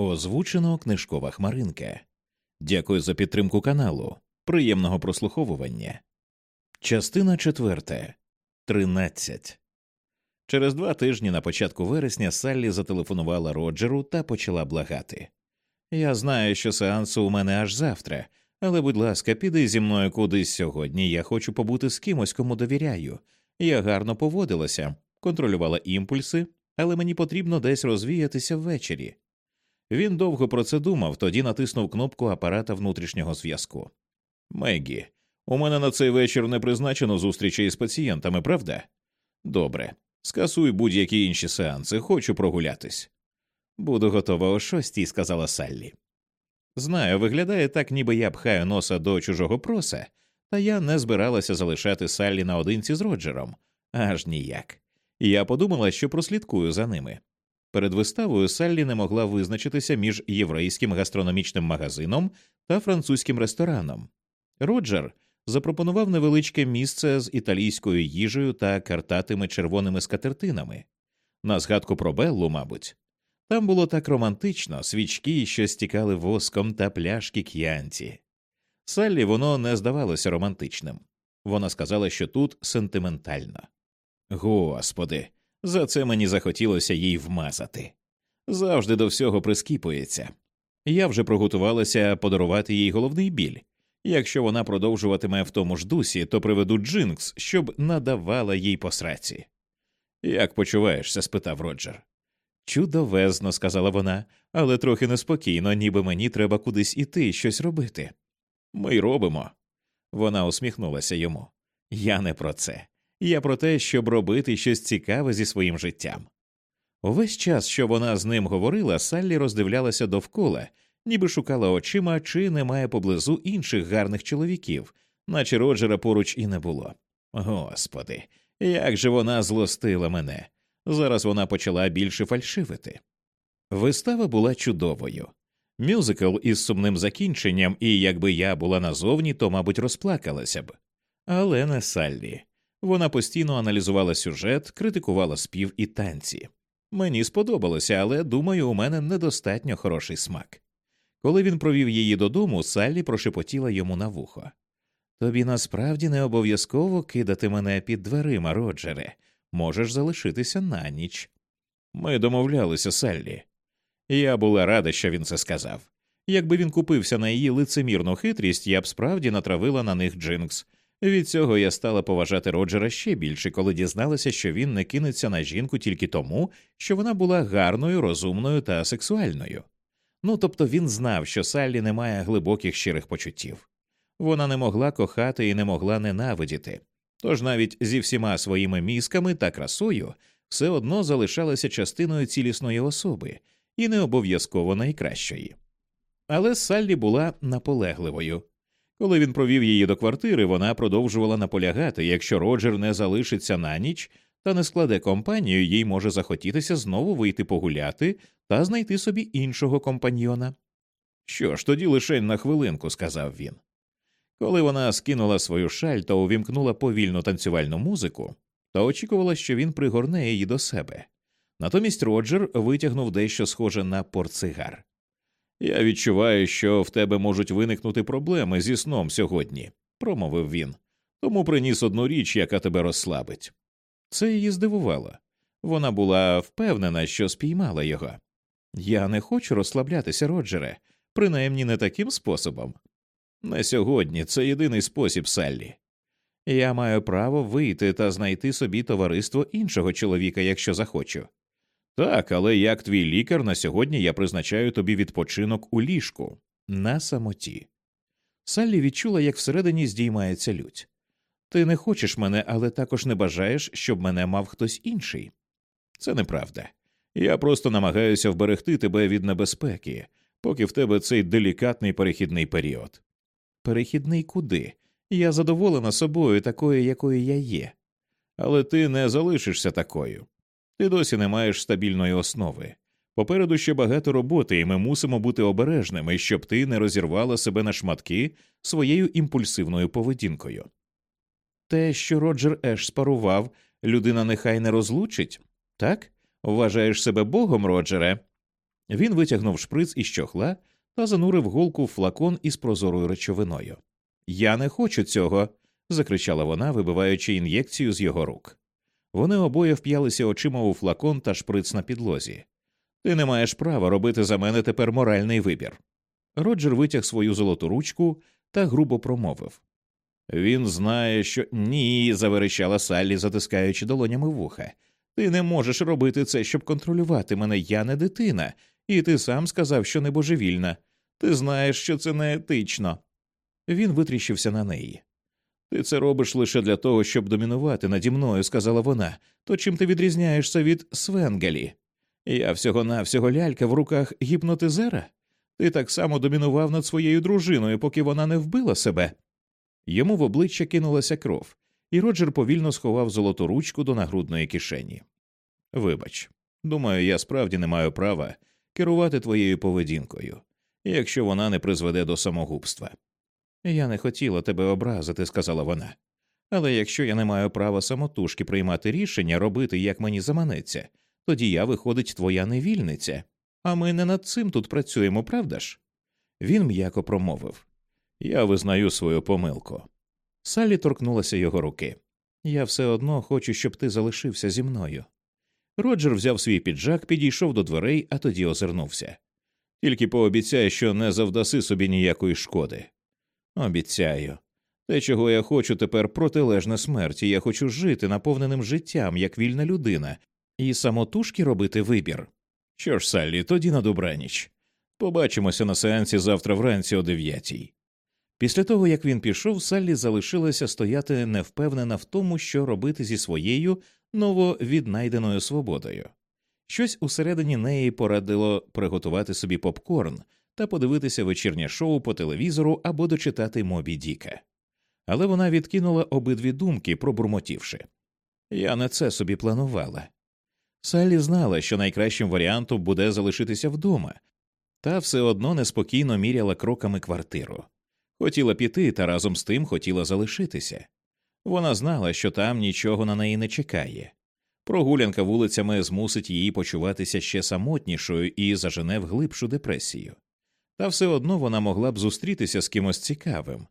Озвучено книжкова хмаринка. Дякую за підтримку каналу. Приємного прослуховування. Частина четверта. Тринадцять. Через два тижні на початку вересня Саллі зателефонувала Роджеру та почала благати. Я знаю, що сеансу у мене аж завтра, але, будь ласка, піди зі мною кудись сьогодні. Я хочу побути з кимось, кому довіряю. Я гарно поводилася, контролювала імпульси, але мені потрібно десь розвіятися ввечері. Він довго про це думав, тоді натиснув кнопку апарата внутрішнього зв'язку. Мегі, у мене на цей вечір не призначено зустрічі із пацієнтами, правда? Добре. Скасуй будь-які інші сеанси, хочу прогулятись. Буду готова о шостій, сказала Саллі. Знаю, виглядає так, ніби я пхаю носа до чужого проса, та я не збиралася залишати Саллі наодинці з Роджером, аж ніяк. Я подумала, що прослідкую за ними. Перед виставою Саллі не могла визначитися між єврейським гастрономічним магазином та французьким рестораном. Роджер запропонував невеличке місце з італійською їжею та картатими червоними скатертинами. На згадку про Беллу, мабуть. Там було так романтично, свічки, що стікали воском та пляшки к'янті. Саллі воно не здавалося романтичним. Вона сказала, що тут сентиментально. Господи, за це мені захотілося їй вмазати. Завжди до всього прискіпується. Я вже приготувалася подарувати їй головний біль. Якщо вона продовжуватиме в тому ж дусі, то приведу Джинкс, щоб надавала їй посраці. Як почуваєшся? спитав Роджер. Чудовезно, сказала вона, але трохи неспокійно, ніби мені треба кудись іти, щось робити. Ми й робимо. Вона усміхнулася йому. Я не про це. Я про те, щоб робити щось цікаве зі своїм життям. Увесь час, що вона з ним говорила, Саллі роздивлялася довкола, ніби шукала очима, чи немає поблизу інших гарних чоловіків, наче Роджера поруч і не було. Господи, як же вона злостила мене. Зараз вона почала більше фальшивити. Вистава була чудовою. Мюзикл із сумним закінченням, і якби я була назовні, то, мабуть, розплакалася б. Але не Саллі. Вона постійно аналізувала сюжет, критикувала спів і танці. Мені сподобалося, але думаю, у мене недостатньо хороший смак. Коли він провів її додому, Саллі прошепотіла йому на вухо. Тобі насправді не обов'язково кидати мене під дверима, Роджере, можеш залишитися на ніч. Ми домовлялися, Саллі. Я була рада, що він це сказав. Якби він купився на її лицемірну хитрість, я б справді натравила на них Джинкс. Від цього я стала поважати Роджера ще більше, коли дізналася, що він не кинеться на жінку тільки тому, що вона була гарною, розумною та сексуальною. Ну тобто він знав, що Саллі не має глибоких щирих почуттів. Вона не могла кохати і не могла ненавидіти, тож навіть зі всіма своїми мізками та красою все одно залишалася частиною цілісної особи і не обов'язково найкращої. Але Саллі була наполегливою. Коли він провів її до квартири, вона продовжувала наполягати якщо Роджер не залишиться на ніч та не складе компанію, їй може захотітися знову вийти погуляти та знайти собі іншого компаньйона. Що ж, тоді лише на хвилинку, сказав він. Коли вона скинула свою шаль та увімкнула повільну танцювальну музику, то очікувала, що він пригорне її до себе. Натомість Роджер витягнув дещо схоже на портсигар. Я відчуваю, що в тебе можуть виникнути проблеми зі сном сьогодні, промовив він, тому приніс одну річ, яка тебе розслабить. Це її здивувало. Вона була впевнена, що спіймала його. Я не хочу розслаблятися, Роджере, принаймні не таким способом. Не сьогодні це єдиний спосіб Саллі. Я маю право вийти та знайти собі товариство іншого чоловіка, якщо захочу. Так, але як твій лікар на сьогодні я призначаю тобі відпочинок у ліжку на самоті. Саллі відчула, як всередині здіймається лють. Ти не хочеш мене, але також не бажаєш, щоб мене мав хтось інший. Це неправда. Я просто намагаюся вберегти тебе від небезпеки, поки в тебе цей делікатний перехідний період. Перехідний куди? Я задоволена собою, такою, якою я є. Але ти не залишишся такою. Ти досі не маєш стабільної основи. Попереду ще багато роботи, і ми мусимо бути обережними, щоб ти не розірвала себе на шматки своєю імпульсивною поведінкою. Те, що Роджер Еш спарував, людина нехай не розлучить, так? Вважаєш себе богом, Роджере? Він витягнув шприц із чохла та занурив голку в флакон із прозорою речовиною. Я не хочу цього. закричала вона, вибиваючи ін'єкцію з його рук. Вони обоє вп'ялися очима у флакон та шприц на підлозі. Ти не маєш права робити за мене тепер моральний вибір. Роджер витяг свою золоту ручку та грубо промовив. Він знає, що ні, заверещала Саллі, затискаючи долонями вуха. Ти не можеш робити це, щоб контролювати мене. Я не дитина, і ти сам сказав, що не божевільна. Ти знаєш, що це не етично. Він витріщився на неї. Ти це робиш лише для того, щоб домінувати наді мною, сказала вона. То чим ти відрізняєшся від Свенгалі? Я всього навсього лялька в руках гіпнотизера? Ти так само домінував над своєю дружиною, поки вона не вбила себе. Йому в обличчя кинулася кров, і Роджер повільно сховав золоту ручку до нагрудної кишені. Вибач, думаю, я справді не маю права керувати твоєю поведінкою, якщо вона не призведе до самогубства. Я не хотіла тебе образити, сказала вона. Але якщо я не маю права самотужки приймати рішення, робити, як мені заманеться, тоді я, виходить, твоя невільниця, а ми не над цим тут працюємо, правда ж? Він м'яко промовив Я визнаю свою помилку. Салі торкнулася його руки. Я все одно хочу, щоб ти залишився зі мною. Роджер взяв свій піджак, підійшов до дверей, а тоді озирнувся. Тільки пообіцяй, що не завдаси собі ніякої шкоди. Обіцяю. Те, чого я хочу тепер протилежне смерті, я хочу жити наповненим життям, як вільна людина, і самотужки робити вибір. Що ж, Саллі, тоді на добраніч. Побачимося на сеансі завтра вранці о дев'ятій. Після того, як він пішов, Саллі залишилася стояти невпевнена в тому, що робити зі своєю нововіднайденою свободою. Щось усередині неї порадило приготувати собі попкорн та подивитися вечірнє шоу по телевізору або дочитати Мобі Діка. Але вона відкинула обидві думки, пробурмотівши Я не це собі планувала. Саллі знала, що найкращим варіантом буде залишитися вдома, та все одно неспокійно міряла кроками квартиру. Хотіла піти, та разом з тим хотіла залишитися. Вона знала, що там нічого на неї не чекає. Прогулянка вулицями змусить її почуватися ще самотнішою і зажене в глибшу депресію. Та все одно вона могла б зустрітися з кимось цікавим.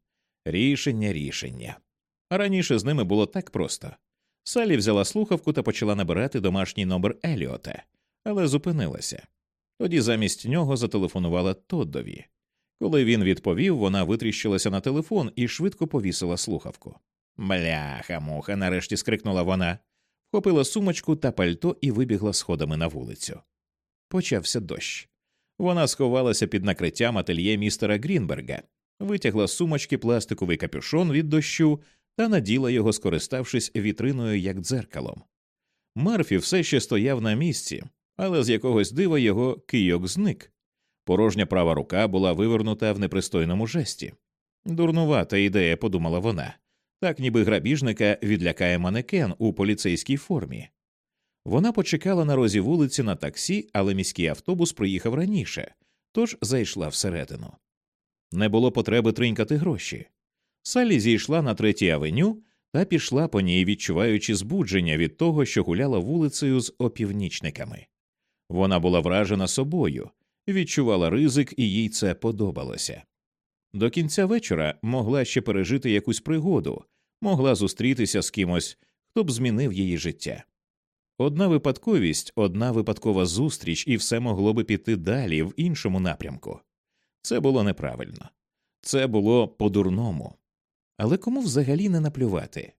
Рішення, рішення. А раніше з ними було так просто. Салі взяла слухавку та почала набирати домашній номер Еліота, але зупинилася. Тоді замість нього зателефонувала Тоддові. Коли він відповів, вона витріщилася на телефон і швидко повісила слухавку. Бляха, муха, нарешті скрикнула вона, вхопила сумочку та пальто і вибігла сходами на вулицю. Почався дощ. Вона сховалася під накриттям ательє містера Грінберга, витягла з сумочки пластиковий капюшон від дощу та наділа його, скориставшись вітриною як дзеркалом. Мерфі все ще стояв на місці, але з якогось дива його кийок зник. Порожня права рука була вивернута в непристойному жесті. Дурнувата ідея, подумала вона, так ніби грабіжника відлякає манекен у поліцейській формі. Вона почекала на розі вулиці на таксі, але міський автобус приїхав раніше, тож зайшла всередину. Не було потреби тринькати гроші. Саллі зійшла на третій авеню та пішла по ній, відчуваючи збудження від того, що гуляла вулицею з опівнічниками. Вона була вражена собою, відчувала ризик, і їй це подобалося. До кінця вечора могла ще пережити якусь пригоду, могла зустрітися з кимось, хто б змінив її життя. Одна випадковість, одна випадкова зустріч, і все могло би піти далі в іншому напрямку. Це було неправильно, це було по-дурному. Але кому взагалі не наплювати?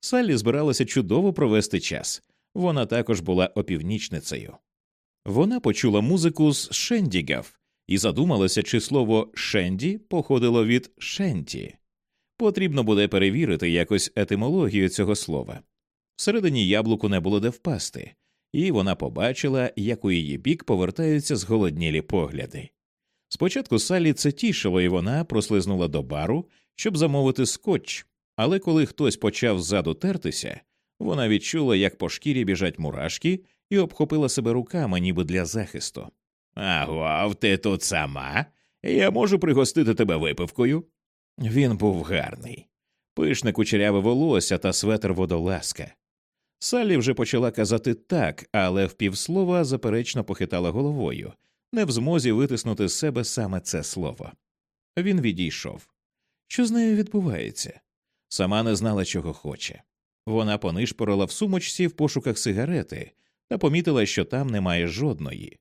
Саллі збиралася чудово провести час, вона також була опівнічницею. Вона почула музику з Шендігав і задумалася, чи слово Шенді походило від Шенті. Потрібно буде перевірити якось етимологію цього слова. Всередині яблуку не було де впасти, і вона побачила, як у її бік повертаються зголоднілі погляди. Спочатку Салі це тішило, і вона прослизнула до бару, щоб замовити скотч, але коли хтось почав ззаду тертися, вона відчула, як по шкірі біжать мурашки, і обхопила себе руками, ніби для захисту. Агов, ти тут сама? Я можу пригостити тебе випивкою. Він був гарний, пишне кучеряве волосся та светр водолазка. Саллі вже почала казати так, але впівслова заперечно похитала головою, не в змозі витиснути з себе саме це слово. Він відійшов. Що з нею відбувається? Сама не знала, чого хоче. Вона понишпорила в сумочці в пошуках сигарети та помітила, що там немає жодної.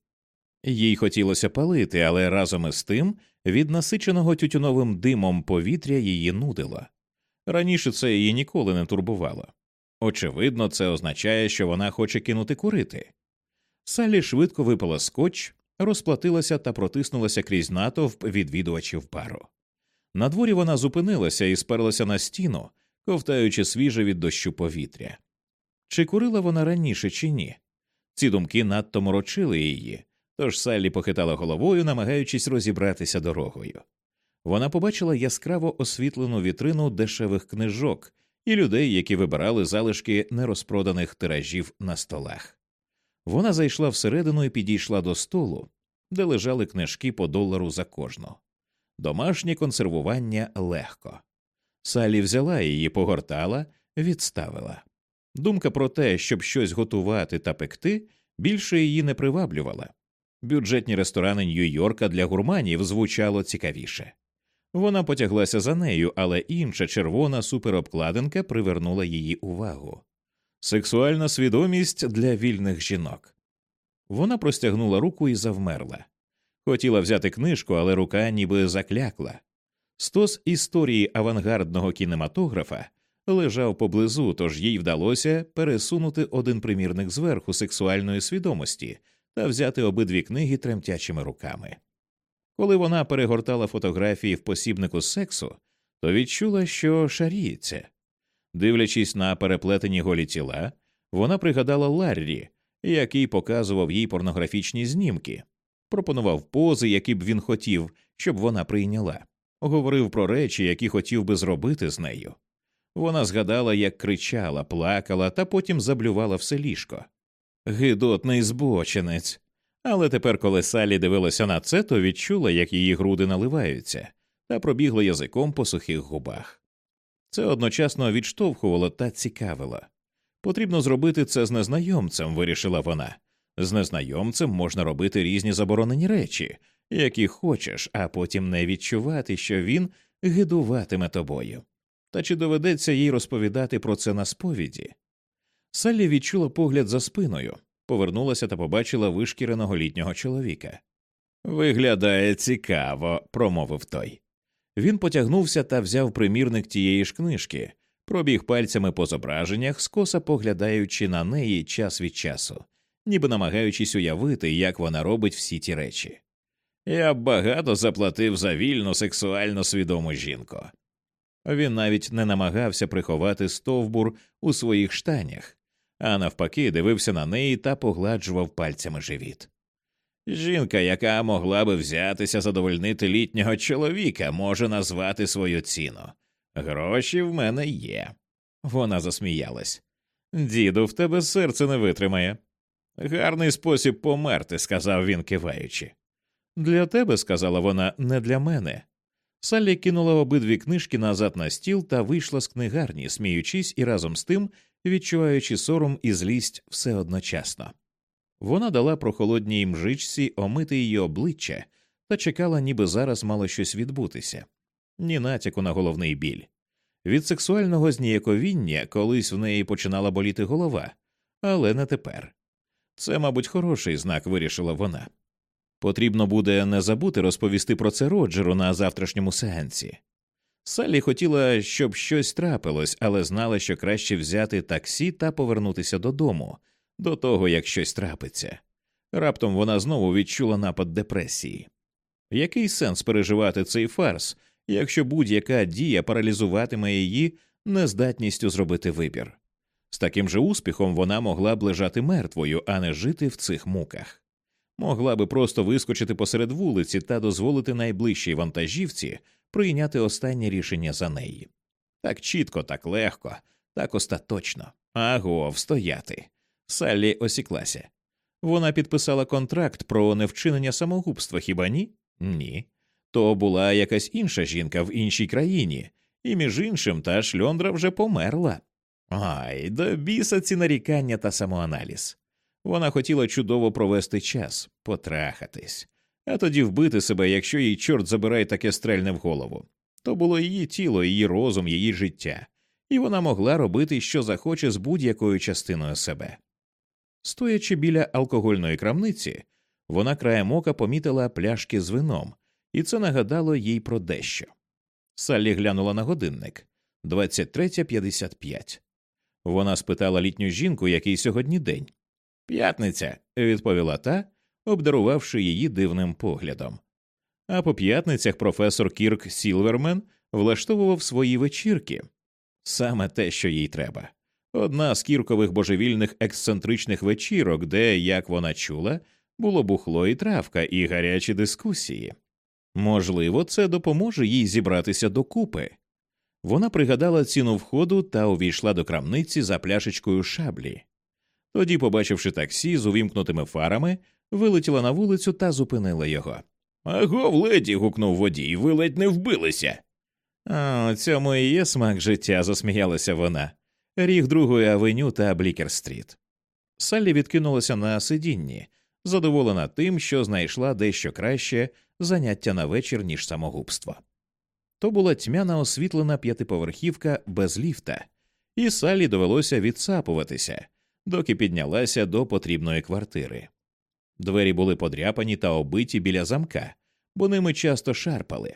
Їй хотілося палити, але разом із тим від насиченого тютюновим димом повітря її нудило. Раніше це її ніколи не турбувало. Очевидно, це означає, що вона хоче кинути курити. Саллі швидко випала скотч, розплатилася та протиснулася крізь натовп відвідувачів пару. На дворі вона зупинилася і сперлася на стіну, ковтаючи свіже від дощу повітря. Чи курила вона раніше, чи ні? Ці думки надто морочили її, тож Саллі похитала головою, намагаючись розібратися дорогою. Вона побачила яскраво освітлену вітрину дешевих книжок і людей, які вибирали залишки нерозпроданих тиражів на столах. Вона зайшла всередину і підійшла до столу, де лежали книжки по долару за кожну. Домашнє консервування легко. Салі взяла її, погортала, відставила. Думка про те, щоб щось готувати та пекти, більше її не приваблювала. Бюджетні ресторани Нью-Йорка для гурманів звучало цікавіше. Вона потяглася за нею, але інша червона суперобкладинка привернула її увагу. Сексуальна свідомість для вільних жінок. Вона простягнула руку і завмерла. Хотіла взяти книжку, але рука ніби заклякла. Стос історії авангардного кінематографа лежав поблизу, тож їй вдалося пересунути один примірник зверху сексуальної свідомості та взяти обидві книги тремтячими руками. Коли вона перегортала фотографії в посібнику сексу, то відчула, що шаріється. Дивлячись на переплетені голі тіла, вона пригадала Ларрі, який показував їй порнографічні знімки, пропонував пози, які б він хотів, щоб вона прийняла, говорив про речі, які хотів би зробити з нею. Вона згадала, як кричала, плакала та потім заблювала все ліжко. Гидотний збочинець. Але тепер, коли Салі дивилася на це, то відчула, як її груди наливаються, та пробігла язиком по сухих губах. Це одночасно відштовхувало та цікавило. Потрібно зробити це з незнайомцем, вирішила вона. З незнайомцем можна робити різні заборонені речі, які хочеш, а потім не відчувати, що він гидуватиме тобою. Та чи доведеться їй розповідати про це на сповіді? Саллі відчула погляд за спиною, повернулася та побачила вишкіреного літнього чоловіка. Виглядає цікаво, промовив той. Він потягнувся та взяв примірник тієї ж книжки, пробіг пальцями по зображеннях, скоса поглядаючи на неї час від часу, ніби намагаючись уявити, як вона робить всі ті речі. Я багато заплатив за вільну сексуально свідому жінку. Він навіть не намагався приховати стовбур у своїх штанях, а навпаки, дивився на неї та погладжував пальцями живіт. Жінка, яка могла би взятися задовольнити літнього чоловіка, може назвати свою ціну. Гроші в мене є. Вона засміялась. Діду, в тебе серце не витримає. Гарний спосіб померти, сказав він, киваючи. Для тебе, сказала вона, не для мене. Саллі кинула обидві книжки назад на стіл та вийшла з книгарні, сміючись і разом з тим відчуваючи сором і злість все одночасно. Вона дала прохолодній мжичці омити її обличчя та чекала, ніби зараз мало щось відбутися, ні натяку на головний біль. Від сексуального зніяковіння колись в неї починала боліти голова, але не тепер. Це, мабуть, хороший знак, вирішила вона. Потрібно буде не забути розповісти про це Роджеру на завтрашньому сеансі. Саллі хотіла, щоб щось трапилось, але знала, що краще взяти таксі та повернутися додому до того, як щось трапиться. Раптом вона знову відчула напад депресії. Який сенс переживати цей фарс, якщо будь-яка дія паралізуватиме її нездатністю зробити вибір? З таким же успіхом вона могла б лежати мертвою, а не жити в цих муках. Могла би просто вискочити посеред вулиці та дозволити найближчій вантажівці прийняти останнє рішення за неї. Так чітко, так легко, так остаточно. Аго, встояти. Саллі осіклася. Вона підписала контракт про невчинення самогубства, хіба ні? Ні. То була якась інша жінка в іншій країні, і між іншим та шльондра вже померла. Ай, до біса ці нарікання та самоаналіз. Вона хотіла чудово провести час, потрахатись, а тоді вбити себе, якщо їй чорт забирає таке стрельне в голову. То було її тіло, її розум, її життя, і вона могла робити, що захоче з будь-якою частиною себе. Стоячи біля алкогольної крамниці, вона краєм ока помітила пляшки з вином, і це нагадало їй про дещо. Саллі глянула на годинник 23.55. Вона спитала літню жінку, який сьогодні день. П'ятниця, відповіла та, обдарувавши її дивним поглядом. А по п'ятницях професор Кірк Сілвермен влаштовував свої вечірки саме те, що їй треба. Одна з кіркових божевільних ексцентричних вечірок, де, як вона чула, було бухло і травка, і гарячі дискусії. Можливо, це допоможе їй зібратися докупи. Вона пригадала ціну входу та увійшла до крамниці за пляшечкою шаблі. Тоді, побачивши таксі з увімкнутими фарами, вилетіла на вулицю та зупинила його. Аго, леді. гукнув водій, ви ледь не вбилися. «О, цьому і є смак життя, засміялася вона. Ріг другої авеню та Блікер-стріт. Саллі відкинулася на сидінні, задоволена тим, що знайшла дещо краще заняття на вечір, ніж самогубство. То була тьмяна освітлена п'ятиповерхівка без ліфта, і Саллі довелося відсапуватися, доки піднялася до потрібної квартири. Двері були подряпані та обиті біля замка, бо ними часто шарпали.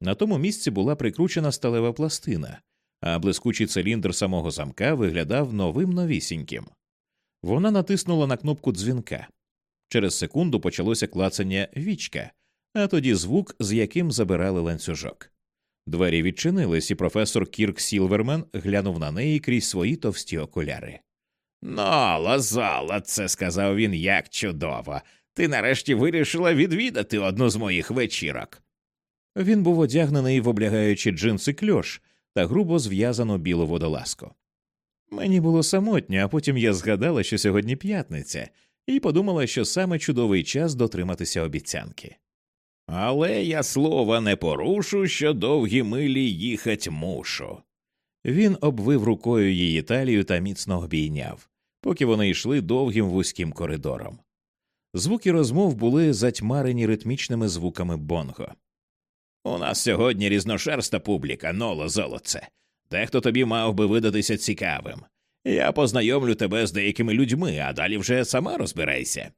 На тому місці була прикручена сталева пластина, а блискучий циліндр самого замка виглядав новим новісіньким. Вона натиснула на кнопку дзвінка. Через секунду почалося клацання вічка, а тоді звук, з яким забирали ланцюжок. Двері відчинились, і професор Кірк Сілвермен глянув на неї крізь свої товсті окуляри. Ну, зала, це сказав він як чудово. Ти нарешті вирішила відвідати одну з моїх вечірок. Він був одягнений в облягаючі джинси кльош та грубо зв'язану білу водолазку. Мені було самотньо, а потім я згадала, що сьогодні п'ятниця, і подумала, що саме чудовий час дотриматися обіцянки. Але я слова не порушу, що довгі милі їхать мушу. Він обвив рукою її талію та міцно обійняв, поки вони йшли довгим вузьким коридором. Звуки розмов були затьмарені ритмічними звуками бонго. У нас сьогодні різношерста публіка, ноло золоце. Дехто тобі мав би видатися цікавим. Я познайомлю тебе з деякими людьми, а далі вже сама розбирайся.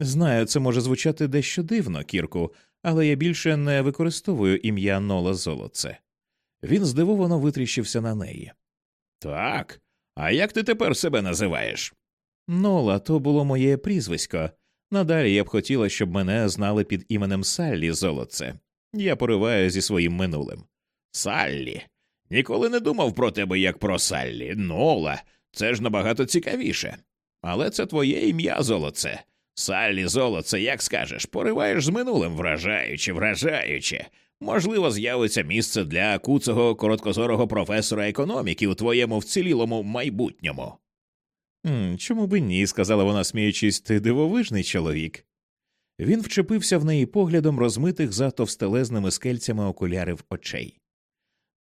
Знаю, це може звучати дещо дивно, Кірку, але я більше не використовую ім'я Нола Золоце. Він здивовано витріщився на неї. Так. А як ти тепер себе називаєш? Нола, то було моє прізвисько. Надалі я б хотіла, щоб мене знали під іменем Саллі Золоце. Я пориваю зі своїм минулим. Саллі. Ніколи не думав про тебе як про Саллі. Нола, це ж набагато цікавіше. Але це твоє ім'я золоце. Саллі золоце, як скажеш, пориваєш з минулим, вражаючи, вражаючи. Можливо, з'явиться місце для куцого короткозорого професора економіки у твоєму вцілілому майбутньому. Чому би ні? сказала вона, сміючись, ти дивовижний чоловік. Він вчепився в неї поглядом розмитих за товстелезними скельцями окулярів очей.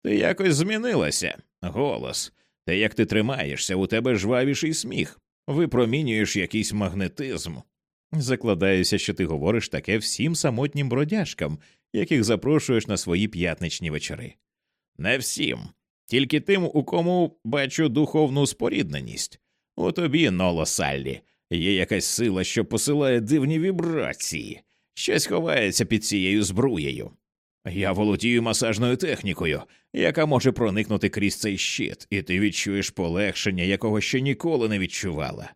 Ти якось змінилася, голос. Те, як ти тримаєшся, у тебе жвавіший сміх, випромінюєш якийсь магнетизм. Закладаюся, що ти говориш таке всім самотнім бродяжкам, яких запрошуєш на свої п'ятничні вечори. Не всім, тільки тим, у кому бачу духовну спорідненість. У тобі, Ноло Саллі, є якась сила, що посилає дивні вібрації, щось ховається під цією збруєю. Я володію масажною технікою, яка може проникнути крізь цей щит, і ти відчуєш полегшення, якого ще ніколи не відчувала.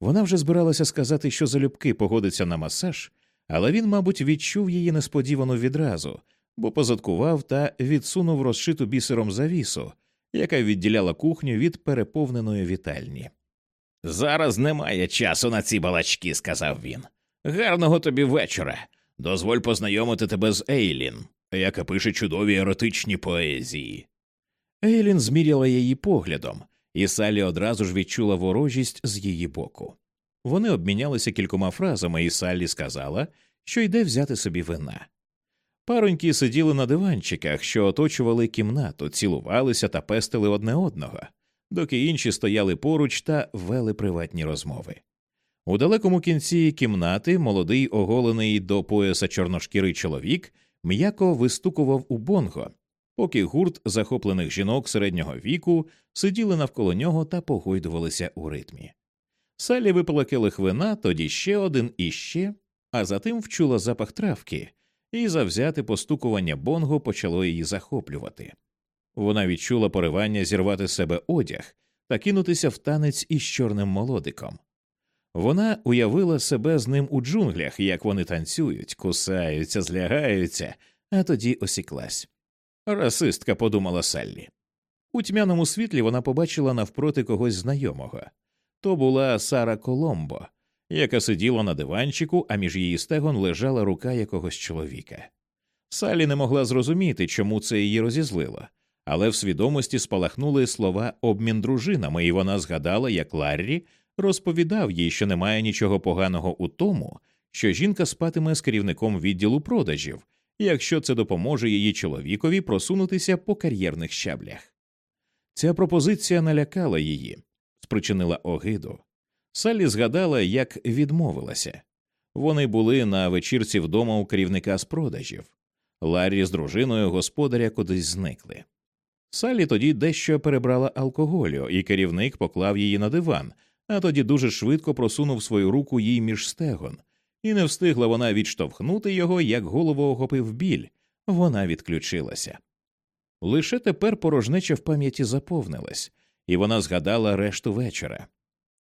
Вона вже збиралася сказати, що залюбки погодиться на масаж, але він, мабуть, відчув її несподівано відразу, бо позадкував та відсунув розшиту бісером завісу, яка відділяла кухню від переповненої вітальні. Зараз немає часу на ці балачки, сказав він. Гарного тобі вечора. Дозволь познайомити тебе з Ейлін, яка пише чудові еротичні поезії. Ейлін зміряла її поглядом, і Салі одразу ж відчула ворожість з її боку. Вони обмінялися кількома фразами, і Саллі сказала, що йде взяти собі вина. Пароньки сиділи на диванчиках, що оточували кімнату, цілувалися та пестили одне одного, доки інші стояли поруч та вели приватні розмови. У далекому кінці кімнати молодий оголений до пояса чорношкірий чоловік м'яко вистукував у бонго, поки гурт захоплених жінок середнього віку сиділи навколо нього та погойдувалися у ритмі. Саллі випила келих вина, тоді ще один і ще, а затим вчула запах травки, і завзяте постукування бонго почало її захоплювати. Вона відчула поривання зірвати себе одяг та кинутися в танець із чорним молодиком. Вона уявила себе з ним у джунглях, як вони танцюють, кусаються, злягаються, а тоді осіклась. Расистка, подумала Саллі. У тьмяному світлі вона побачила навпроти когось знайомого. То була Сара Коломбо, яка сиділа на диванчику, а між її стегон лежала рука якогось чоловіка. Салі не могла зрозуміти, чому це її розізлило, але в свідомості спалахнули слова обмін дружинами, і вона згадала, як Ларрі розповідав їй, що немає нічого поганого у тому, що жінка спатиме з керівником відділу продажів, якщо це допоможе її чоловікові просунутися по кар'єрних щаблях. Ця пропозиція налякала її, спричинила огиду. Саллі згадала, як відмовилася. Вони були на вечірці вдома у керівника з продажів. Ларрі з дружиною господаря кудись зникли. Саллі тоді дещо перебрала алкоголю, і керівник поклав її на диван, а тоді дуже швидко просунув свою руку їй між стегон, і не встигла вона відштовхнути його, як голову охопив біль. Вона відключилася. Лише тепер порожнеча в пам'яті заповнилась, і вона згадала решту вечора.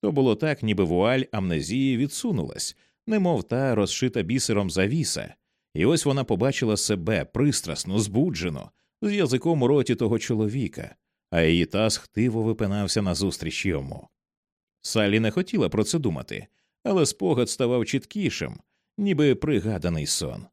То було так, ніби вуаль амнезії відсунулась, немов та розшита бісером завіса, і ось вона побачила себе пристрасно, збуджено, з язиком у роті того чоловіка, а її таз хтиво випинався назустріч йому. Салі не хотіла про це думати, але спогад ставав чіткішим, ніби пригаданий сон.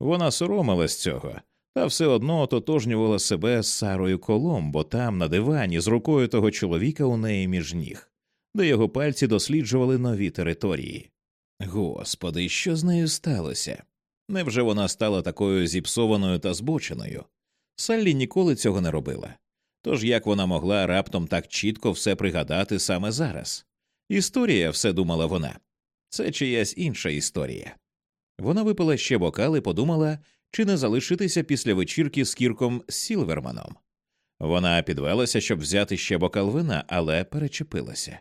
Вона соромилась цього, та все одно ототожнювала себе з Сарою Коломбо там, на дивані, з рукою того чоловіка у неї між ніг, де його пальці досліджували нові території. Господи, що з нею сталося? Невже вона стала такою зіпсованою та збоченою? Саллі ніколи цього не робила. Тож як вона могла раптом так чітко все пригадати саме зараз? Історія, все думала вона, це чиясь інша історія. Вона випила ще бокал і подумала, чи не залишитися після вечірки з Кірком Сілверманом. Вона підвелася, щоб взяти ще бокал вина, але перечепилася.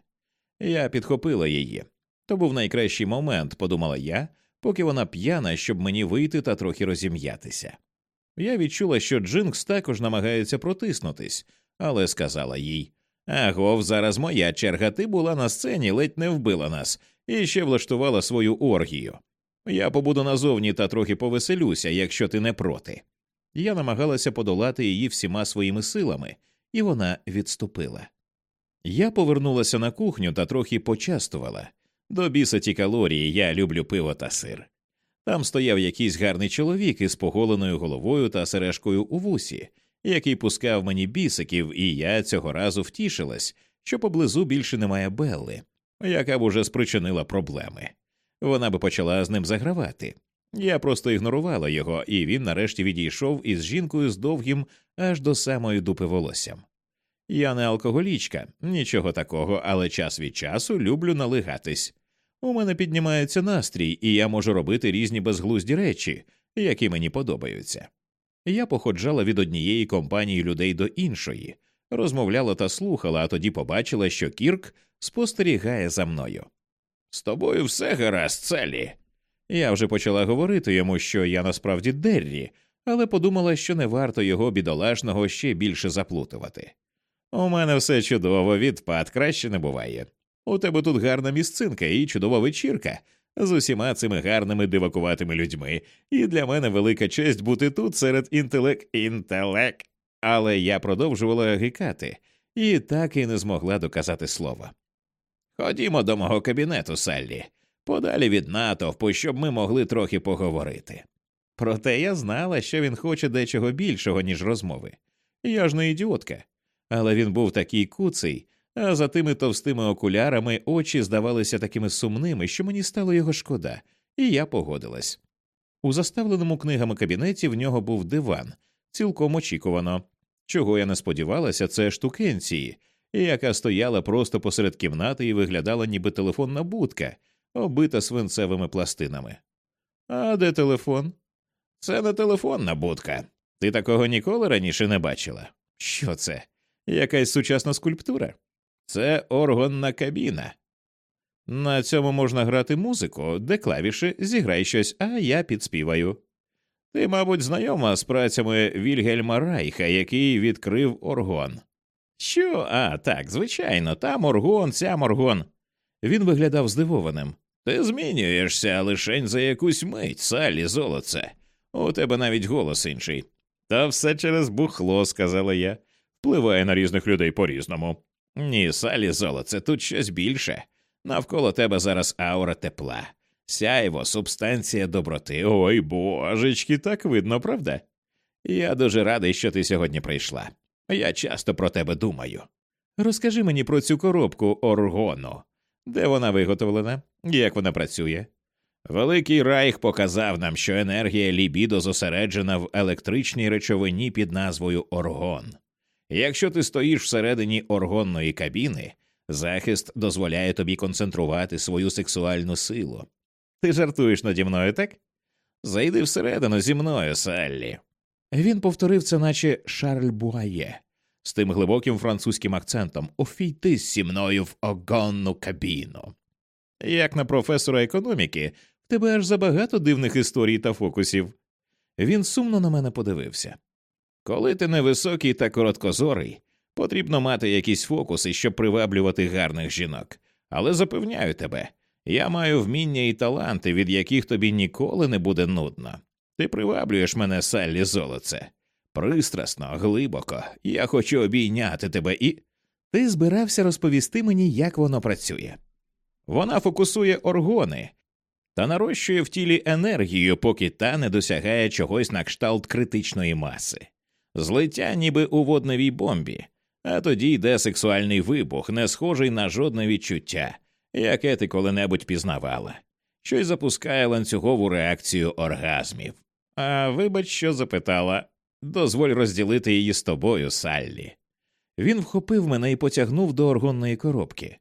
Я підхопила її. То був найкращий момент, подумала я, поки вона п'яна, щоб мені вийти та трохи розім'ятися. Я відчула, що Джинкс також намагається протиснутись, але сказала їй Агов, зараз моя черга, ти була на сцені, ледь не вбила нас, і ще влаштувала свою оргію. Я побуду назовні та трохи повеселюся, якщо ти не проти. Я намагалася подолати її всіма своїми силами, і вона відступила. Я повернулася на кухню та трохи почастувала. До біса ті калорії я люблю пиво та сир. Там стояв якийсь гарний чоловік із поголеною головою та сережкою у вусі, який пускав мені бісиків, і я цього разу втішилась, що поблизу більше немає Белли, яка б уже спричинила проблеми. Вона би почала з ним загравати. Я просто ігнорувала його, і він нарешті відійшов із жінкою з довгим аж до самої дупи волоссям. Я не алкоголічка, нічого такого, але час від часу люблю налигатись. У мене піднімається настрій, і я можу робити різні безглузді речі, які мені подобаються. Я походжала від однієї компанії людей до іншої, розмовляла та слухала, а тоді побачила, що Кірк спостерігає за мною. З тобою все гаразд, Целі. Я вже почала говорити йому, що я насправді Деррі, але подумала, що не варто його бідолашного ще більше заплутувати. У мене все чудово, відпад краще не буває. У тебе тут гарна місцинка і чудова вечірка з усіма цими гарними дивакуватими людьми, і для мене велика честь бути тут серед інтелек інтелек. Але я продовжувала гикати і так і не змогла доказати слова. Ходімо до мого кабінету, Саллі, подалі від натовпу, щоб ми могли трохи поговорити. Проте я знала, що він хоче дечого більшого, ніж розмови. Я ж не ідіотка. Але він був такий куций, а за тими товстими окулярами очі здавалися такими сумними, що мені стало його шкода, і я погодилась. У заставленому книгами кабінеті в нього був диван, цілком очікувано. Чого я не сподівалася, це штукенції, яка стояла просто посеред кімнати і виглядала ніби телефонна будка, оббита свинцевими пластинами. А де телефон? Це не телефонна будка. Ти такого ніколи раніше не бачила. Що це? Якась сучасна скульптура? Це органна кабіна. На цьому можна грати музику, де клавіші зіграй щось, а я підспіваю. Ти, мабуть, знайома з працями Вільгельма Райха, який відкрив оргон. Що? А, так, звичайно, там оргон, сям оргон. Він виглядав здивованим. Ти змінюєшся лишень за якусь мить, Саллі, золоце. У тебе навіть голос інший. Та все через бухло, сказала я. Впливає на різних людей по різному. Ні, Салі, золоце, тут щось більше. Навколо тебе зараз аура тепла, сяйво, субстанція доброти. Ой божечки, так видно, правда? Я дуже радий, що ти сьогодні прийшла. Я часто про тебе думаю. Розкажи мені про цю коробку оргону. Де вона виготовлена? Як вона працює? Великий Райх показав нам, що енергія лібідо зосереджена в електричній речовині під назвою оргон. Якщо ти стоїш всередині оргонної кабіни, захист дозволяє тобі концентрувати свою сексуальну силу. Ти жартуєш наді мною, так? Зайди всередину зі мною, Саллі. Він повторив це, наче Шарль Буає, з тим глибоким французьким акцентом Офійти зі мною в огонну кабіну. Як на професора економіки, в тебе аж забагато дивних історій та фокусів. Він сумно на мене подивився. Коли ти невисокий та короткозорий, потрібно мати якісь фокуси, щоб приваблювати гарних жінок. Але запевняю тебе, я маю вміння і таланти, від яких тобі ніколи не буде нудно. Ти приваблюєш мене, Саллі золоце. Пристрасно, глибоко, я хочу обійняти тебе і. Ти збирався розповісти мені, як воно працює. Вона фокусує оргони та нарощує в тілі енергію, поки та не досягає чогось на кшталт критичної маси, злиття ніби у водневій бомбі, а тоді йде сексуальний вибух, не схожий на жодне відчуття, яке ти коли-небудь пізнавала, що й запускає ланцюгову реакцію оргазмів. А вибач, що запитала дозволь розділити її з тобою, Саллі. Він вхопив мене і потягнув до оргонної коробки.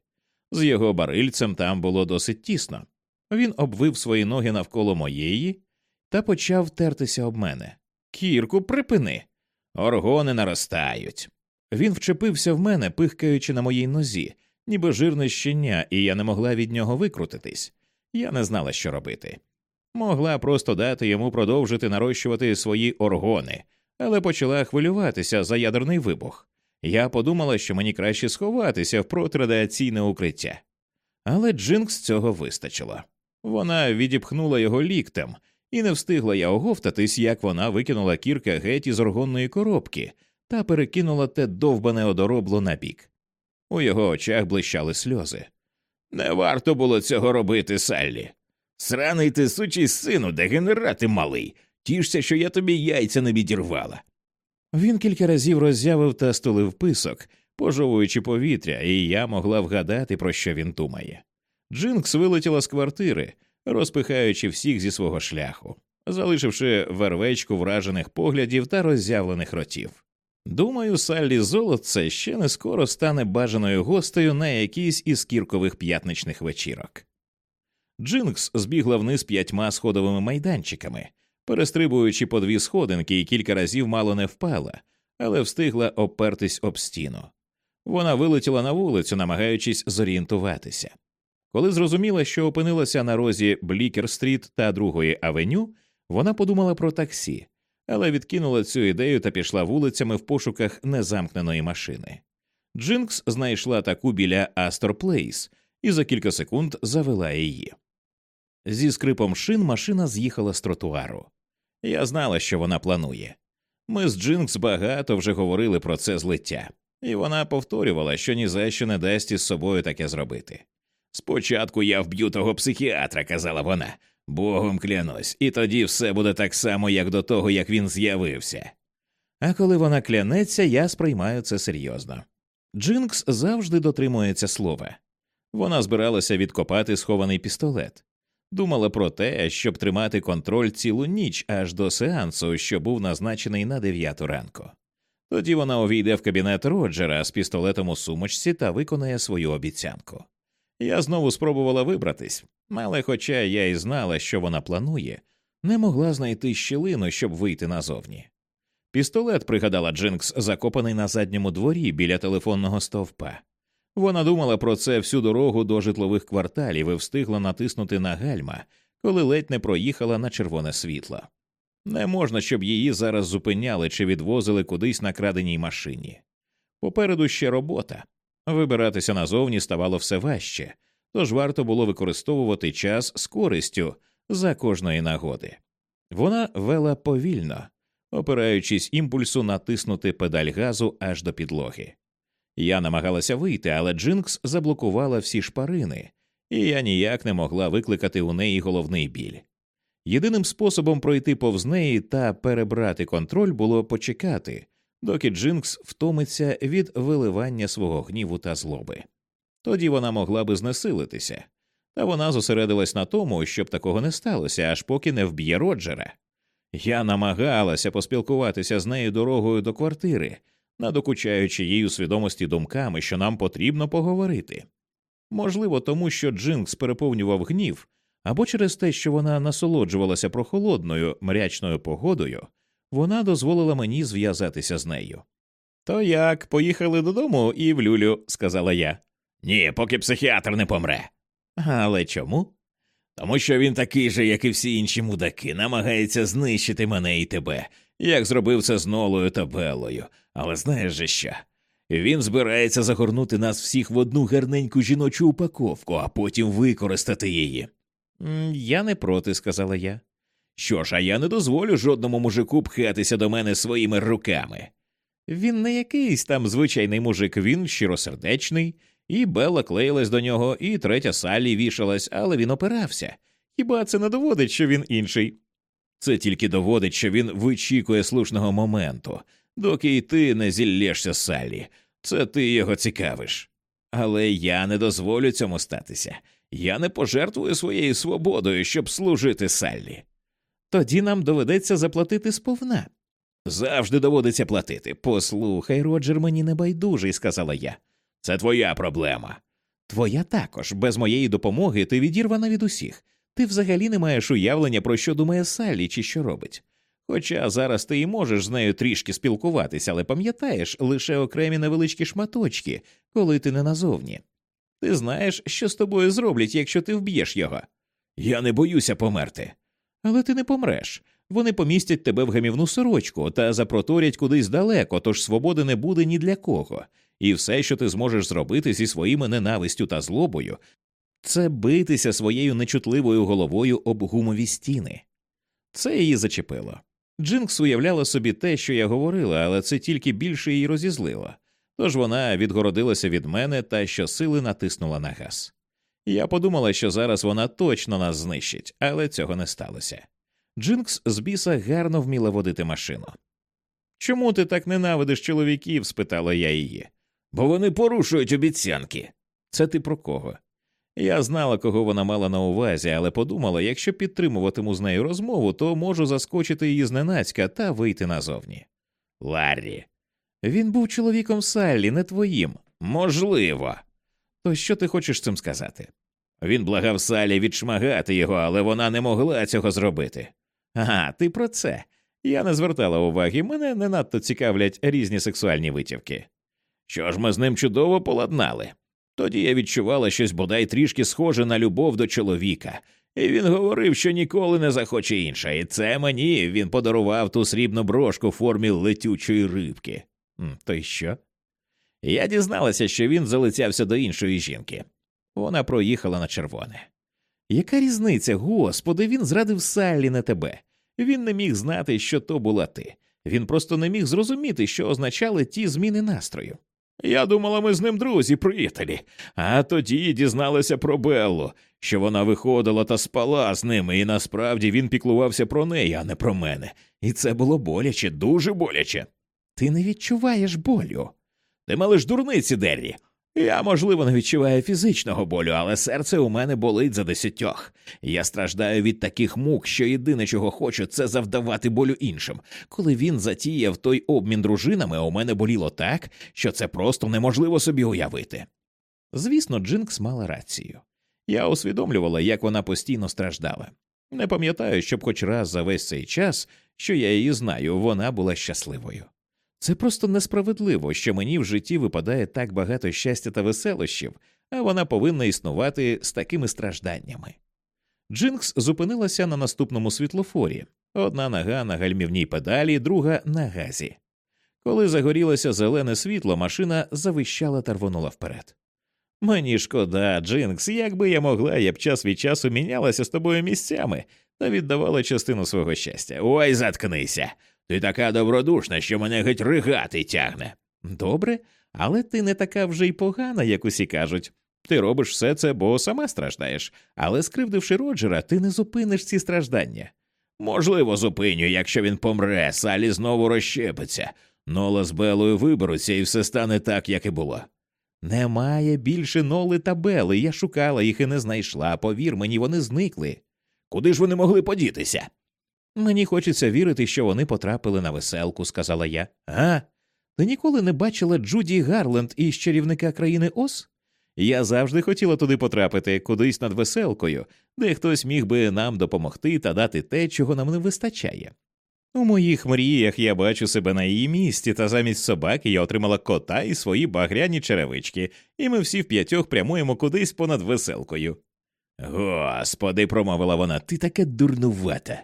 З його барильцем там було досить тісно. Він обвив свої ноги навколо моєї та почав тертися об мене. Кірку, припини. Оргони наростають. Він вчепився в мене, пихкаючи на моїй нозі, ніби жирне щеня, і я не могла від нього викрутитись. Я не знала, що робити. Могла просто дати йому продовжити нарощувати свої оргони, але почала хвилюватися за ядерний вибух. Я подумала, що мені краще сховатися в протирадіаційне укриття. Але Джинкс цього вистачило. Вона відіпхнула його ліктем, і не встигла я оговтатись, як вона викинула кірка геть із оргонної коробки та перекинула те довбане одоробло на бік. У його очах блищали сльози. Не варто було цього робити, Саллі. Сраний ти сучий сину, дегенерати малий. Тішся, що я тобі яйця не відірвала. Він кілька разів роззявив та стулив писок, пожовуючи повітря, і я могла вгадати, про що він думає. Джинкс вилетіла з квартири, розпихаючи всіх зі свого шляху, залишивши вервечку вражених поглядів та роззявлених ротів. Думаю, Саллі Золотце ще не скоро стане бажаною гостею на якійсь із кіркових п'ятничних вечірок. Джинкс збігла вниз п'ятьма сходовими майданчиками, перестрибуючи по дві сходинки і кілька разів мало не впала, але встигла обпертись об стіну. Вона вилетіла на вулицю, намагаючись зорієнтуватися. Коли зрозуміла, що опинилася на розі Блікер-стріт та другої авеню, вона подумала про таксі, але відкинула цю ідею та пішла вулицями в пошуках незамкненої машини. Джинкс знайшла таку біля Астор Плейс і за кілька секунд завела її. Зі скрипом шин машина з'їхала з тротуару. Я знала, що вона планує. Ми з Джинкс багато вже говорили про це злиття, і вона повторювала, що ні за що не дасть із собою таке зробити. Спочатку я вб'ю того психіатра, казала вона, богом клянусь, і тоді все буде так само, як до того, як він з'явився. А коли вона клянеться, я сприймаю це серйозно. Джинкс завжди дотримується слова. Вона збиралася відкопати схований пістолет, думала про те, щоб тримати контроль цілу ніч аж до сеансу, що був назначений на дев'яту ранку. Тоді вона увійде в кабінет Роджера з пістолетом у сумочці та виконає свою обіцянку. Я знову спробувала вибратись, але, хоча я і знала, що вона планує, не могла знайти щілину, щоб вийти назовні. Пістолет, пригадала Джинкс, закопаний на задньому дворі біля телефонного стовпа. Вона думала про це всю дорогу до житлових кварталів і встигла натиснути на гальма, коли ледь не проїхала на червоне світло. Не можна, щоб її зараз зупиняли чи відвозили кудись на краденій машині. Попереду ще робота. Вибиратися назовні ставало все важче, тож варто було використовувати час з користю за кожної нагоди. Вона вела повільно, опираючись імпульсу натиснути педаль газу аж до підлоги. Я намагалася вийти, але Джинкс заблокувала всі шпарини, і я ніяк не могла викликати у неї головний біль. Єдиним способом пройти повз неї та перебрати контроль було почекати, доки Джинкс втомиться від виливання свого гніву та злоби. Тоді вона могла би знесилитися, та вона зосередилась на тому, щоб такого не сталося, аж поки не вб'є Роджера. Я намагалася поспілкуватися з нею дорогою до квартири, надокучаючи їй у свідомості думками, що нам потрібно поговорити. Можливо, тому що Джинкс переповнював гнів, або через те, що вона насолоджувалася прохолодною мрячною погодою, вона дозволила мені зв'язатися з нею. То як, поїхали додому і в люлю, сказала я. Ні, поки психіатр не помре. Але чому? Тому що він такий же, як і всі інші мудаки, намагається знищити мене і тебе, як зробив це з Нолою та Беллою. Але знаєш же що? Він збирається загорнути нас всіх в одну гарненьку жіночу упаковку, а потім використати її. Я не проти, сказала я. Що ж, а я не дозволю жодному мужику пхатися до мене своїми руками. Він не якийсь там звичайний мужик, він щиросердечний, і Белла клеїлась до нього, і третя Саллі вішалась, але він опирався. Хіба це не доводить, що він інший? Це тільки доводить, що він вичікує слушного моменту, доки й ти не зіллєшся Саллі. Це ти його цікавиш. Але я не дозволю цьому статися. Я не пожертвую своєю свободою, щоб служити Саллі. Тоді нам доведеться заплатити сповна. Завжди доводиться платити. Послухай, Роджер, мені не байдужий, сказала я. Це твоя проблема. Твоя також. Без моєї допомоги ти відірвана від усіх. Ти взагалі не маєш уявлення, про що думає Саллі чи що робить. Хоча зараз ти і можеш з нею трішки спілкуватися, але пам'ятаєш лише окремі невеличкі шматочки, коли ти не назовні. Ти знаєш, що з тобою зроблять, якщо ти вб'єш його. Я не боюся померти. Але ти не помреш. Вони помістять тебе в гамівну сорочку та запроторять кудись далеко, тож свободи не буде ні для кого, і все, що ти зможеш зробити зі своїми ненавистю та злобою, це битися своєю нечутливою головою об гумові стіни. Це її зачепило. Джинкс уявляла собі те, що я говорила, але це тільки більше її розізлило. Тож вона відгородилася від мене та щосили натиснула на газ. Я подумала, що зараз вона точно нас знищить, але цього не сталося. Джинкс з біса гарно вміла водити машину. Чому ти так ненавидиш чоловіків? спитала я її. Бо вони порушують обіцянки. Це ти про кого? Я знала, кого вона мала на увазі, але подумала, якщо підтримуватиму з нею розмову, то можу заскочити її зненацька та вийти назовні. Ларрі. Він був чоловіком Саллі, не твоїм. Можливо. То що ти хочеш цим сказати? Він благав Салі відшмагати його, але вона не могла цього зробити. Ага, ти про це. Я не звертала уваги, мене не надто цікавлять різні сексуальні витівки. Що ж ми з ним чудово поладнали. Тоді я відчувала щось бодай трішки схоже на любов до чоловіка, і він говорив, що ніколи не захоче інша, і це мені він подарував ту срібну брошку в формі летючої рибки. То й що? Я дізналася, що він залицявся до іншої жінки. Вона проїхала на червоне. Яка різниця, господи, він зрадив Саллі на тебе. Він не міг знати, що то була ти. Він просто не міг зрозуміти, що означали ті зміни настрою. Я думала, ми з ним друзі, приятелі, а тоді дізналася про Беллу, що вона виходила та спала з ними, і насправді він піклувався про неї, а не про мене. І це було боляче, дуже боляче. Ти не відчуваєш болю. Ти малиш дурниці, Деррі. Я, можливо, не відчуваю фізичного болю, але серце у мене болить за десятьох. Я страждаю від таких мук, що єдине, чого хочу, це завдавати болю іншим. Коли він затіяв той обмін дружинами, у мене боліло так, що це просто неможливо собі уявити. Звісно, Джинкс мала рацію. Я усвідомлювала, як вона постійно страждала. Не пам'ятаю, щоб хоч раз за весь цей час, що я її знаю, вона була щасливою. Це просто несправедливо, що мені в житті випадає так багато щастя та веселощів, а вона повинна існувати з такими стражданнями. Джинкс зупинилася на наступному світлофорі одна нога на гальмівній педалі, друга на газі. Коли загорілося зелене світло, машина завищала та рвонула вперед. Мені шкода, Джинкс, якби я могла, я б час від часу мінялася з тобою місцями та віддавала частину свого щастя. Ой, заткнися. Ти така добродушна, що мене геть ригати тягне. Добре, але ти не така вже й погана, як усі кажуть. Ти робиш все це, бо сама страждаєш, але скривдивши Роджера, ти не зупиниш ці страждання. Можливо, зупиню, якщо він помре, Салі знову розщепиться. Нола з Белою виберуться, і все стане так, як і було. Немає більше ноли та Бели. Я шукала їх і не знайшла. Повір мені, вони зникли. Куди ж вони могли подітися? Мені хочеться вірити, що вони потрапили на веселку, сказала я. А? Ти ніколи не бачила Джуді Гарленд із чарівника країни Ос? Я завжди хотіла туди потрапити, кудись над веселкою, де хтось міг би нам допомогти та дати те, чого нам не вистачає. У моїх мріях я бачу себе на її місці, та замість собаки я отримала кота і свої багряні черевички, і ми всі в п'ятьох прямуємо кудись понад веселкою. Господи, промовила вона, ти таке дурнувата.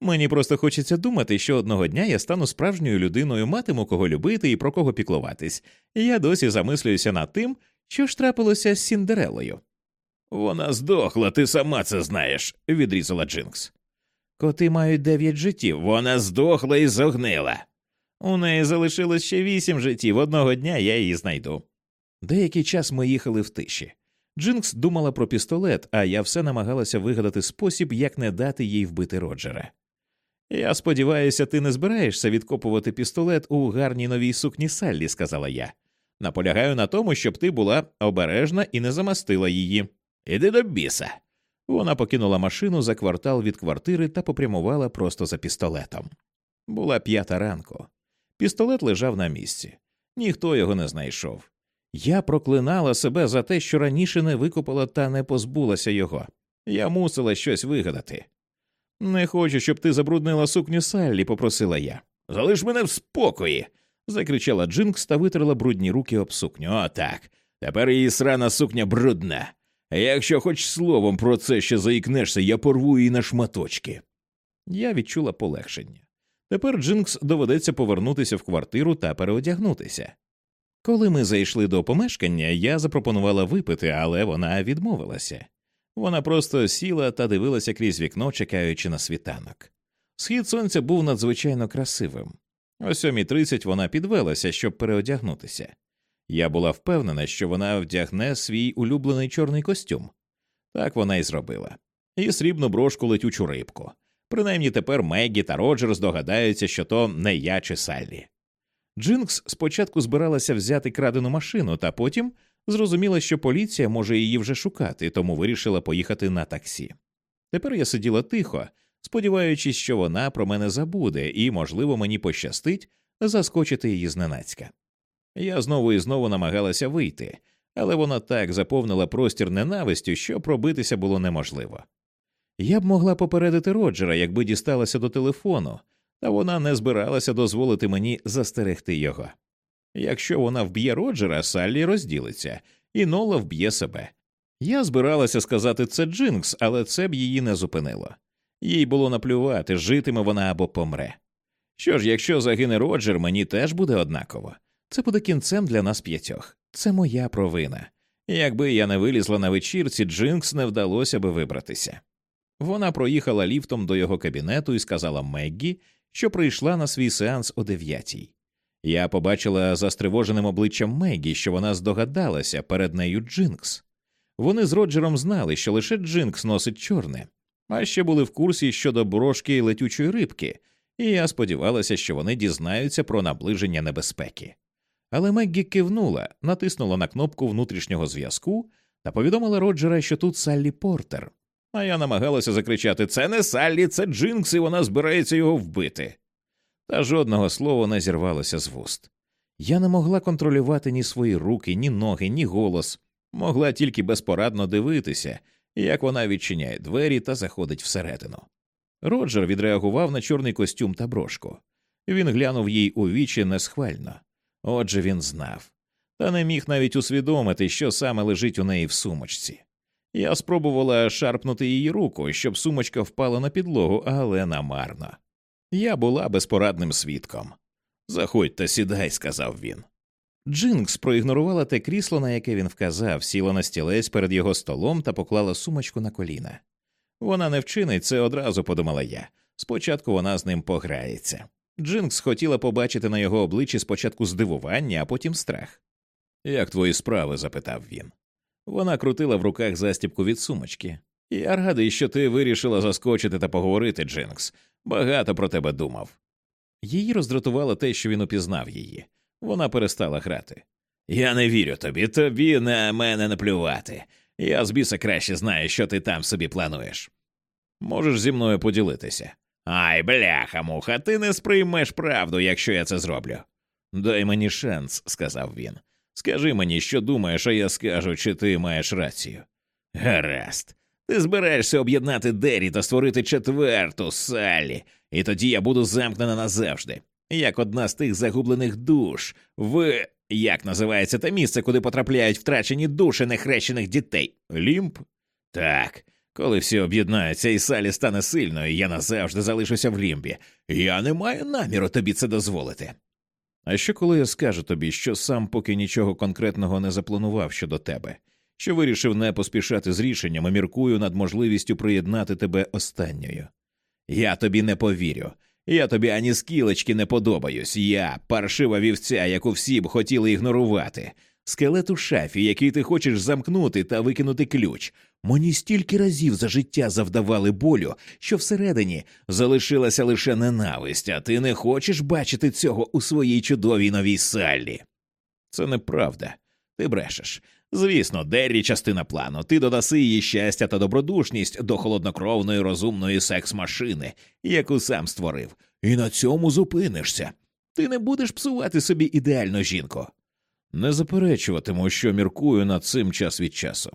Мені просто хочеться думати, що одного дня я стану справжньою людиною, матиму кого любити і про кого піклуватись, і я досі замислююся над тим, що ж трапилося з Сіндерелою. Вона здохла, ти сама це знаєш, відрізала Джинкс. Коти мають дев'ять життів, вона здохла і зогнила. У неї залишилось ще вісім життів, одного дня я її знайду. Деякий час ми їхали в тиші. Джинкс думала про пістолет, а я все намагалася вигадати спосіб, як не дати їй вбити Роджера. Я сподіваюся, ти не збираєшся відкопувати пістолет у гарній новій сукні Саллі, сказала я. Наполягаю на тому, щоб ти була обережна і не замастила її. Іди до біса. Вона покинула машину за квартал від квартири та попрямувала просто за пістолетом. Була п'ята ранку. Пістолет лежав на місці, ніхто його не знайшов. Я проклинала себе за те, що раніше не викопала та не позбулася його. Я мусила щось вигадати. Не хочу, щоб ти забруднила сукню Саллі, попросила я. Залиш мене в спокої. закричала Джинкс та витерла брудні руки об сукню. О, так. Тепер її срана сукня брудна. Якщо хоч словом про це ще заікнешся, я порву її на шматочки. Я відчула полегшення. Тепер Джинкс доведеться повернутися в квартиру та переодягнутися. Коли ми зайшли до помешкання, я запропонувала випити, але вона відмовилася. Вона просто сіла та дивилася крізь вікно, чекаючи на світанок. Схід сонця був надзвичайно красивим. О 7.30 вона підвелася, щоб переодягнутися. Я була впевнена, що вона вдягне свій улюблений чорний костюм. Так вона і зробила. І срібну брошку летючу рибку. Принаймні тепер Меггі та Роджер здогадаються, що то не я чи Саллі. Джинкс спочатку збиралася взяти крадену машину, та потім зрозуміла, що поліція може її вже шукати, тому вирішила поїхати на таксі. Тепер я сиділа тихо, сподіваючись, що вона про мене забуде, і, можливо, мені пощастить заскочити її зненацька. Я знову і знову намагалася вийти, але вона так заповнила простір ненавистю, що пробитися було неможливо. Я б могла попередити Роджера, якби дісталася до телефону, та вона не збиралася дозволити мені застерегти його. Якщо вона вб'є Роджера, Саллі розділиться, і Нола вб'є себе. Я збиралася сказати це Джинкс, але це б її не зупинило. Їй було наплювати, житиме вона або помре. Що ж, якщо загине Роджер, мені теж буде однаково. Це буде кінцем для нас п'ятьох. Це моя провина. Якби я не вилізла на вечірці, Джинкс не вдалося би вибратися. Вона проїхала ліфтом до його кабінету і сказала Меггі, що прийшла на свій сеанс о дев'ятій. Я побачила за стривоженим обличчям Меггі, що вона здогадалася перед нею Джинкс. Вони з Роджером знали, що лише Джинкс носить чорне, а ще були в курсі щодо брошки летючої рибки, і я сподівалася, що вони дізнаються про наближення небезпеки. Але Меггі кивнула, натиснула на кнопку внутрішнього зв'язку та повідомила Роджера, що тут Саллі Портер. А я намагалася закричати Це не Саллі, це Джинкс, і вона збирається його вбити. Та жодного слова не зірвалося з вуст. Я не могла контролювати ні свої руки, ні ноги, ні голос. могла тільки безпорадно дивитися, як вона відчиняє двері та заходить всередину. Роджер відреагував на чорний костюм та брошку. Він глянув їй у вічі несхвально. Отже, він знав, та не міг навіть усвідомити, що саме лежить у неї в сумочці. Я спробувала шарпнути її руку, щоб сумочка впала на підлогу, але намарно. Я була безпорадним свідком. Заходь та сідай, сказав він. Джинкс проігнорувала те крісло, на яке він вказав, сіла на стілець перед його столом та поклала сумочку на коліна. Вона не вчинить це одразу, подумала я. Спочатку вона з ним пограється. Джинкс хотіла побачити на його обличчі спочатку здивування, а потім страх. Як твої справи? запитав він. Вона крутила в руках застібку від сумочки. Я радий, що ти вирішила заскочити та поговорити, Джинкс. Багато про тебе думав. Її роздратувало те, що він упізнав її. Вона перестала грати. Я не вірю тобі, тобі на мене наплювати. Я з біса краще знаю, що ти там собі плануєш. Можеш зі мною поділитися. Ай, бляха, муха, ти не сприймеш правду, якщо я це зроблю. Дай мені шанс, сказав він. Скажи мені, що думаєш, а я скажу, чи ти маєш рацію. Гаразд. Ти збираєшся об'єднати Дері та створити четверту Саллі, і тоді я буду замкнена назавжди, як одна з тих загублених душ в як називається те місце, куди потрапляють втрачені душі нехрещених дітей? Лімп? Так. Коли всі об'єднаються і Салі стане сильною, я назавжди залишуся в лімбі. Я не маю наміру тобі це дозволити. А що коли я скажу тобі, що сам поки нічого конкретного не запланував щодо тебе, що вирішив не поспішати з рішенням і міркую над можливістю приєднати тебе останньою? Я тобі не повірю. Я тобі ані скілечки не подобаюсь. Я паршива вівця, яку всі б хотіли ігнорувати. Скелет у шафі, який ти хочеш замкнути та викинути ключ. Мені стільки разів за життя завдавали болю, що всередині залишилася лише ненависть, а ти не хочеш бачити цього у своїй чудовій новій Саллі. Це неправда. Ти брешеш. Звісно, Деррі частина плану. Ти додаси її щастя та добродушність до холоднокровної розумної секс-машини, яку сам створив, і на цьому зупинишся. Ти не будеш псувати собі ідеальну жінку. Не заперечуватиму, що міркую над цим час від часу.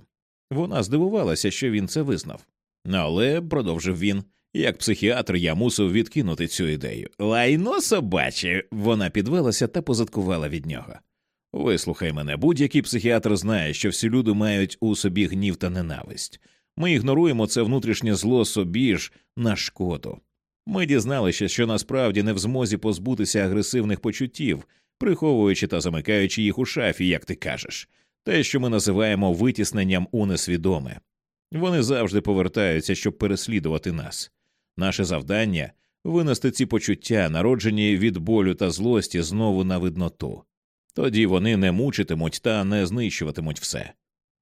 Вона здивувалася, що він це визнав. Але, продовжив він, як психіатр, я мусив відкинути цю ідею. Лайно собаче. Вона підвелася та позадкувала від нього. Вислухай мене, будь-який психіатр знає, що всі люди мають у собі гнів та ненависть. Ми ігноруємо це внутрішнє зло собі ж на шкоду. Ми дізналися, що насправді не в змозі позбутися агресивних почуттів, приховуючи та замикаючи їх у шафі, як ти кажеш, те, що ми називаємо витісненням у несвідоме. Вони завжди повертаються, щоб переслідувати нас. Наше завдання винести ці почуття, народжені від болю та злості, знову на видноту. Тоді вони не мучитимуть та не знищуватимуть все.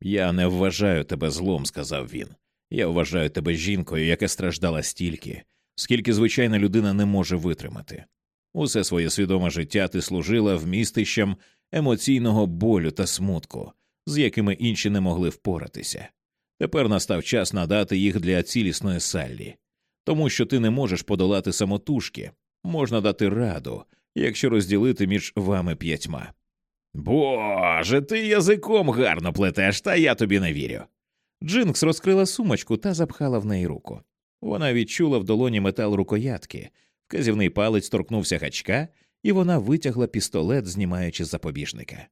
Я не вважаю тебе злом, сказав він. Я вважаю тебе жінкою, яка страждала стільки, скільки звичайна людина не може витримати. Усе своє свідоме життя ти служила вмістищем емоційного болю та смутку, з якими інші не могли впоратися. Тепер настав час надати їх для цілісної саллі, тому що ти не можеш подолати самотужки, можна дати раду, якщо розділити між вами п'ятьма. Боже, ти язиком гарно плетеш, та я тобі не вірю. Джинкс розкрила сумочку та запхала в неї руку. Вона відчула в долоні метал рукоятки, вказівний палець торкнувся гачка, і вона витягла пістолет, знімаючи запобіжника.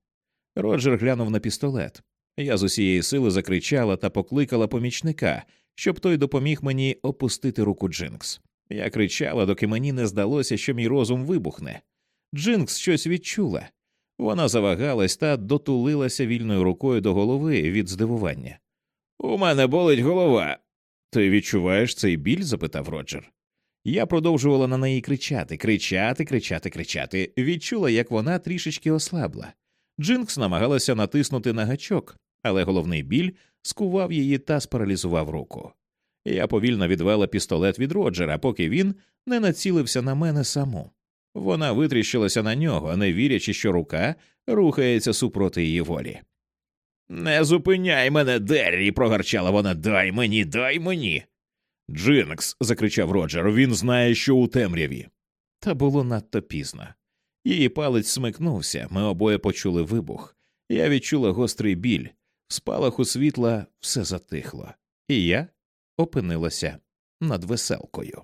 Роджер глянув на пістолет. Я з усієї сили закричала та покликала помічника, щоб той допоміг мені опустити руку Джинкс. Я кричала, доки мені не здалося, що мій розум вибухне. Джинкс щось відчула. Вона завагалась та дотулилася вільною рукою до голови від здивування. У мене болить голова. Ти відчуваєш цей біль? запитав Роджер. Я продовжувала на неї кричати, кричати, кричати, кричати. Відчула, як вона трішечки ослабла. Джинкс намагалася натиснути на гачок, але головний біль скував її та спаралізував руку. Я повільно відвела пістолет від Роджера, поки він не націлився на мене саму. Вона витріщилася на нього, не вірячи, що рука рухається супроти її волі. Не зупиняй мене, Деррі, прогарчала вона. Дай мені, дай мені. Джинкс, закричав Роджер, він знає, що у темряві. Та було надто пізно. Її палець смикнувся, ми обоє почули вибух. Я відчула гострий біль, в спалаху світла все затихло, і я опинилася над веселкою.